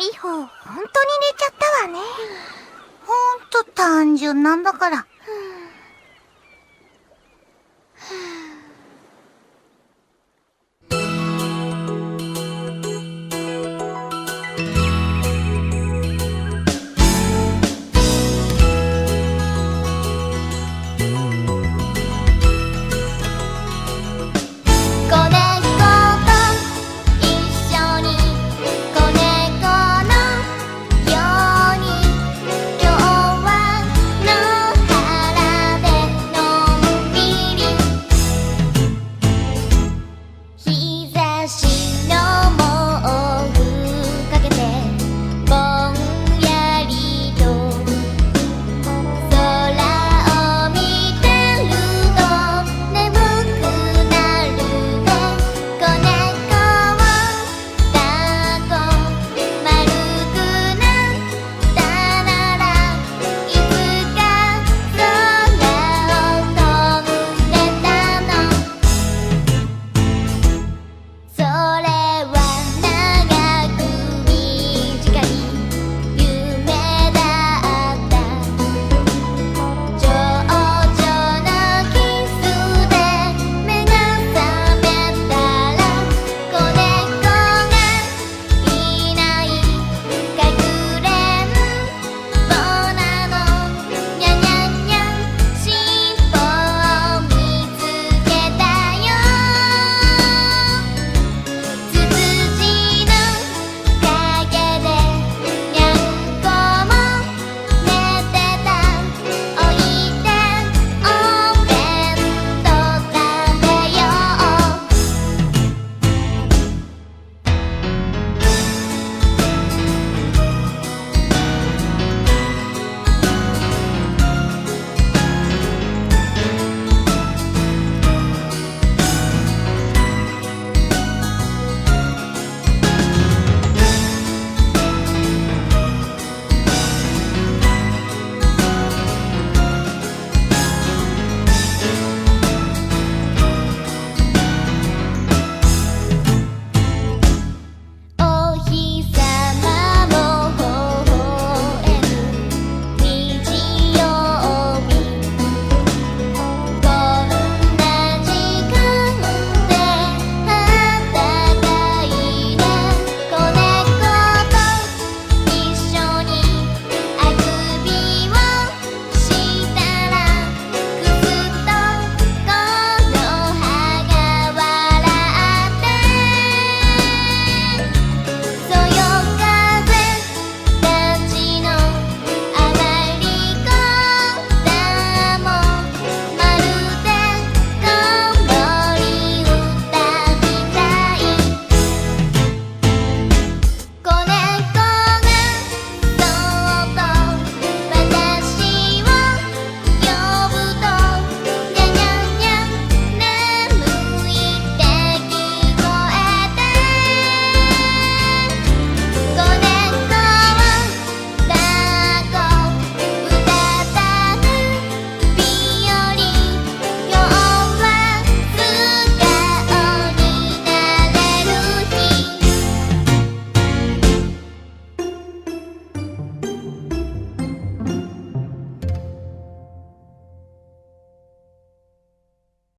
美穂、本当に寝ちゃったわね。ほんと単純なんだから。